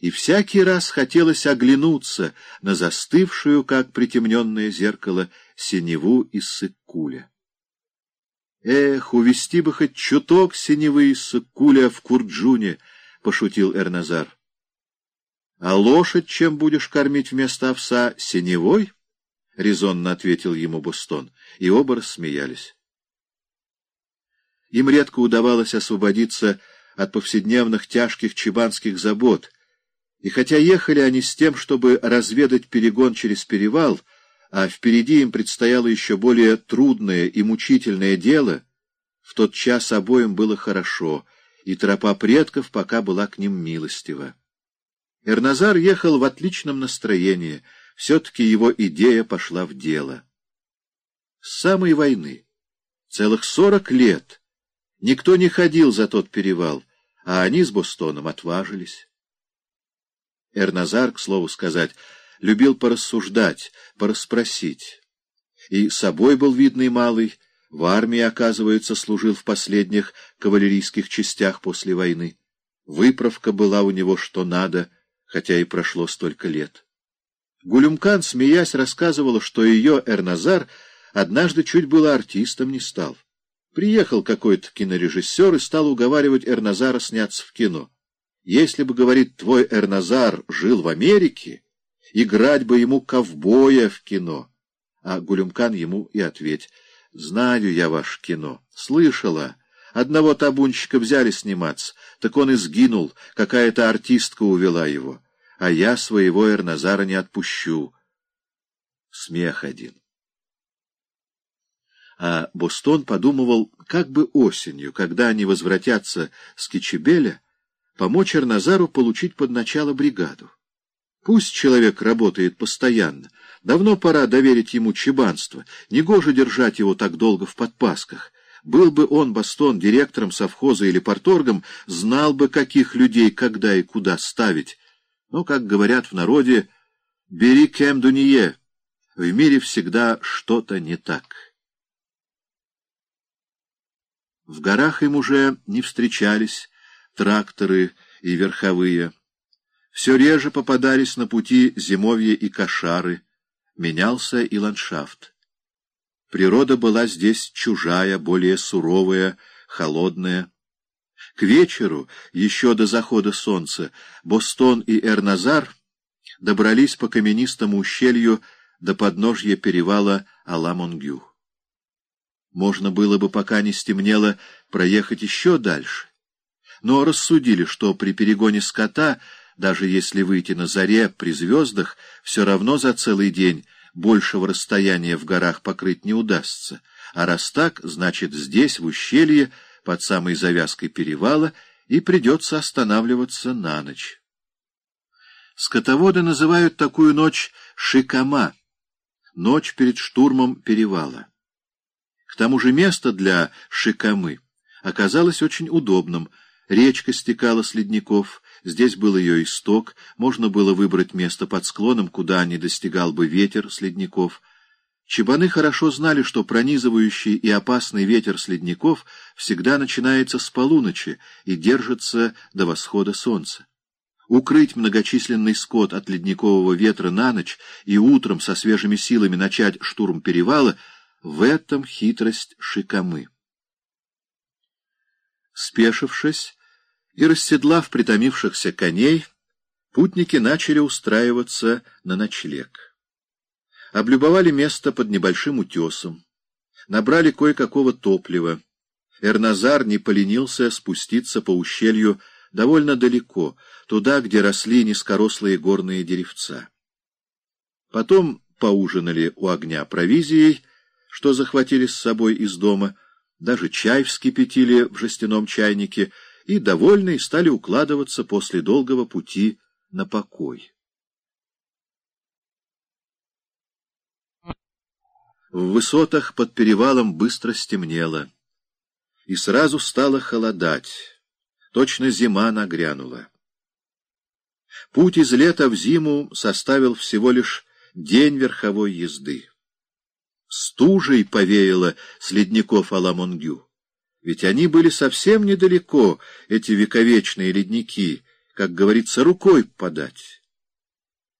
и всякий раз хотелось оглянуться на застывшую, как притемненное зеркало, синеву из Сыккуля. «Эх, увести бы хоть чуток синевы из Сыккуля в Курджуне!» — пошутил Эрназар. «А лошадь чем будешь кормить вместо овса? Синевой?» — резонно ответил ему Бустон, и оба рассмеялись. Им редко удавалось освободиться от повседневных тяжких чебанских забот, и хотя ехали они с тем, чтобы разведать перегон через перевал, а впереди им предстояло еще более трудное и мучительное дело, в тот час обоим было хорошо, и тропа предков пока была к ним милостива. Эрназар ехал в отличном настроении, все-таки его идея пошла в дело. С самой войны, целых сорок лет, никто не ходил за тот перевал, а они с Бостоном отважились. Эрназар, к слову сказать, любил порассуждать, порасспросить. И собой был видный малый, в армии, оказывается, служил в последних кавалерийских частях после войны. Выправка была у него что надо, хотя и прошло столько лет. Гулюмкан, смеясь, рассказывала, что ее Эрназар однажды чуть было артистом не стал. Приехал какой-то кинорежиссер и стал уговаривать Эрназара сняться в кино. Если бы, говорит, твой Эрназар жил в Америке, играть бы ему ковбоя в кино. А Гулюмкан ему и ответь, знаю я ваше кино, слышала. Одного табунщика взяли сниматься, так он и сгинул, какая-то артистка увела его. А я своего Эрназара не отпущу. Смех один. А Бостон подумывал, как бы осенью, когда они возвратятся с Кичебеля, помочь Эрназару получить под начало бригаду. Пусть человек работает постоянно, давно пора доверить ему чебанство, негоже держать его так долго в подпасках. Был бы он, Бастон, директором совхоза или порторгом, знал бы, каких людей когда и куда ставить. Но, как говорят в народе, «бери кем дуние», в мире всегда что-то не так. В горах им уже не встречались, тракторы и верховые. Все реже попадались на пути зимовья и кошары, менялся и ландшафт. Природа была здесь чужая, более суровая, холодная. К вечеру, еще до захода солнца, Бостон и Эрназар добрались по каменистому ущелью до подножья перевала Аламонгю. Можно было бы, пока не стемнело, проехать еще дальше но рассудили, что при перегоне скота, даже если выйти на заре при звездах, все равно за целый день большего расстояния в горах покрыть не удастся, а раз так, значит здесь, в ущелье, под самой завязкой перевала, и придется останавливаться на ночь. Скотоводы называют такую ночь «шикама» — ночь перед штурмом перевала. К тому же место для «шикамы» оказалось очень удобным — Речка стекала с ледников, здесь был ее исток, можно было выбрать место под склоном, куда не достигал бы ветер с ледников. Чебаны хорошо знали, что пронизывающий и опасный ветер с ледников всегда начинается с полуночи и держится до восхода солнца. Укрыть многочисленный скот от ледникового ветра на ночь и утром со свежими силами начать штурм перевала — в этом хитрость Шикамы. Спешившись, и, расседлав притомившихся коней, путники начали устраиваться на ночлег. Облюбовали место под небольшим утесом, набрали кое-какого топлива. Эрназар не поленился спуститься по ущелью довольно далеко, туда, где росли низкорослые горные деревца. Потом поужинали у огня провизией, что захватили с собой из дома, даже чай вскипятили в жестяном чайнике — и, довольные, стали укладываться после долгого пути на покой. В высотах под перевалом быстро стемнело, и сразу стало холодать, точно зима нагрянула. Путь из лета в зиму составил всего лишь день верховой езды. Стужей повеяло с ледников Аламонгю. Ведь они были совсем недалеко, эти вековечные ледники, как говорится, рукой подать.